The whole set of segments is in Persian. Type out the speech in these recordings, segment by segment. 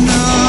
não.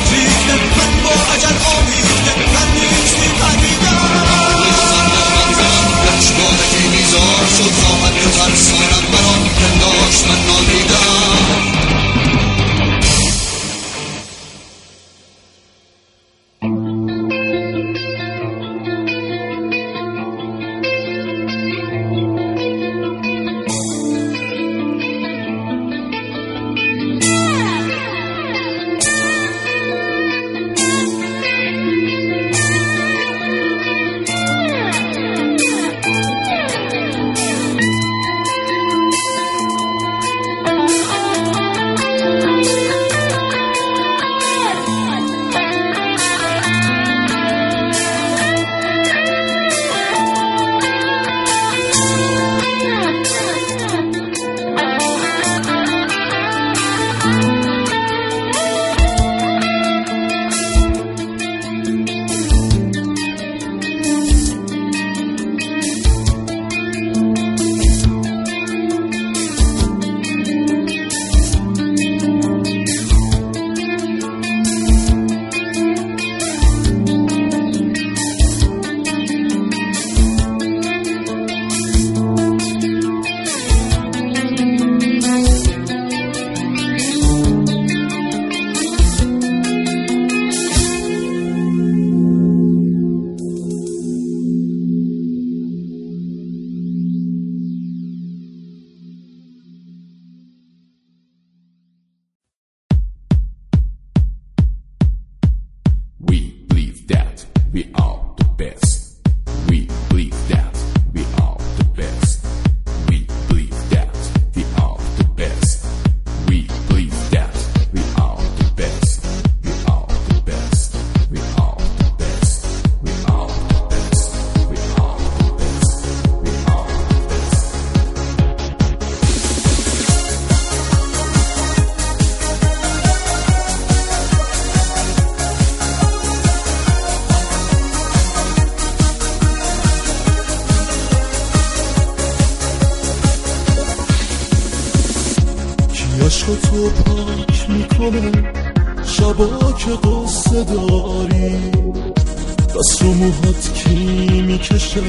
logique ne prenne pas à Jeanne تو پاک می‌کنه. شبا که قصه داری. دست رو موهات کی می‌کشه؟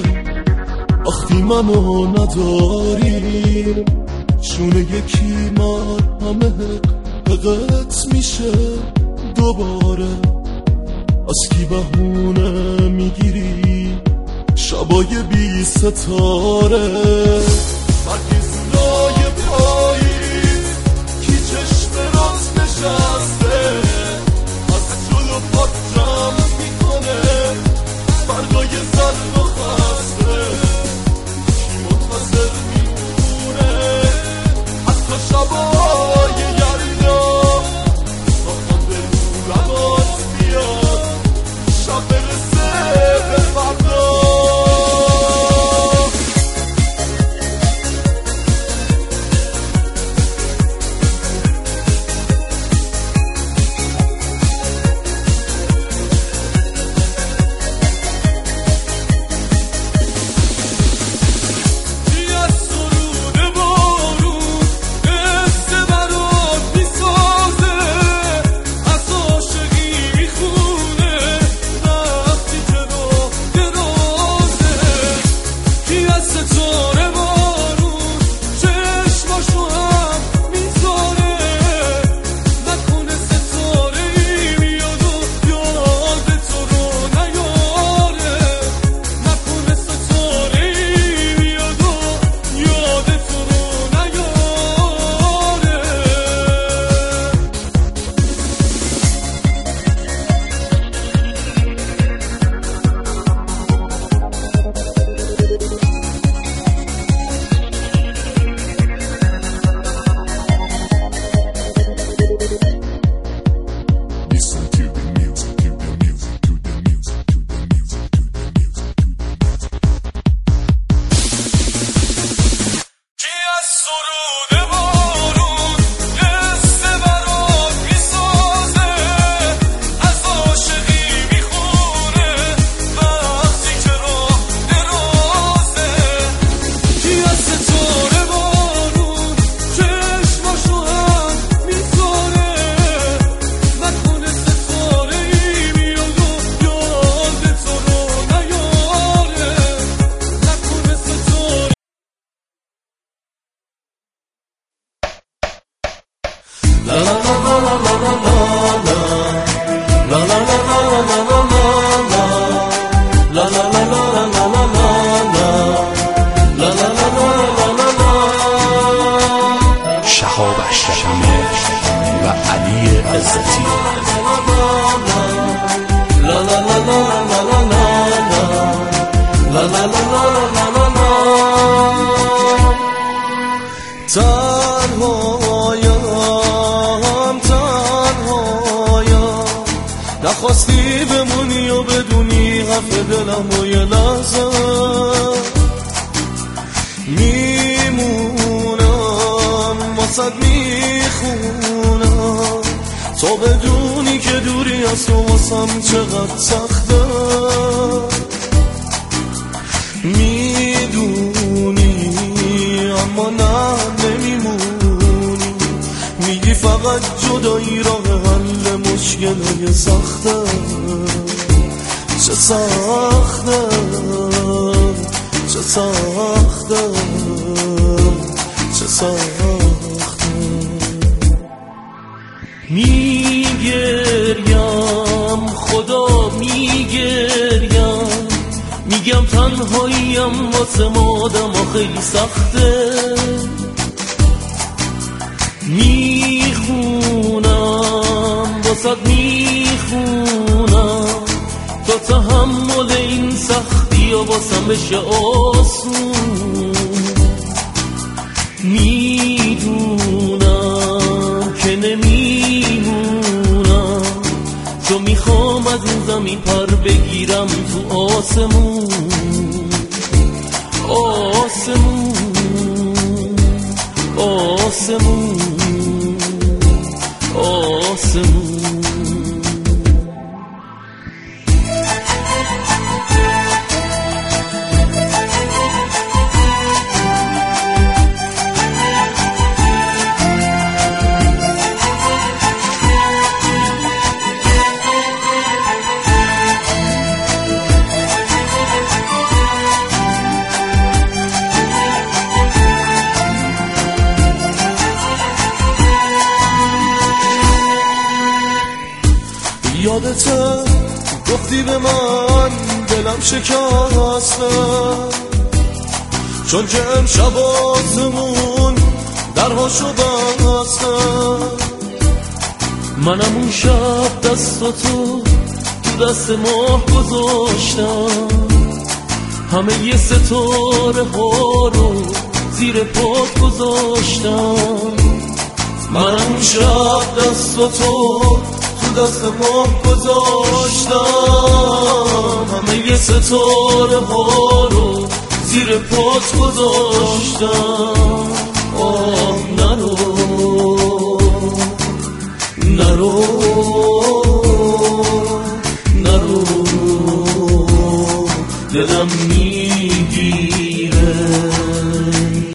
وقتی منو نداری. چون یکی مرهمه حقت میشه دوباره. از کی بهونه می‌گیری؟ شبای بی ستاره. love. واسد می‌خونم. تا بدونی که دوری از تو واسم چقدر سخته. می‌دونی اما نه نمیمونی. میگی فقط جدایی راه حل مشکل سخته. چه سخته چه سخته چه سخته. میگریم خدا میگریم میگم تنهاییم واسه مادم خیلی سخته. می‌خونم. واسد می‌خونم. تا تحمل این سختی و واسم بشه آسون. می‌دونم که نمیمونم زمین پر بگیرم تو آسمون آسمون آسمون آسمون. یادته گفتی به من دلم شکسته چون که امشب آسمون درهاشو بسته منم اون شب دست تو تو دست ماه گذاشتم. همه یه ستاره ها رو زیر پات گذاشتم. منم شب دست تو تو دست ماه گذاشتم همه یه ستاره ها رو زیر پات گذاشتم آه نرو. نرو. نرو. دلم می‌گیره.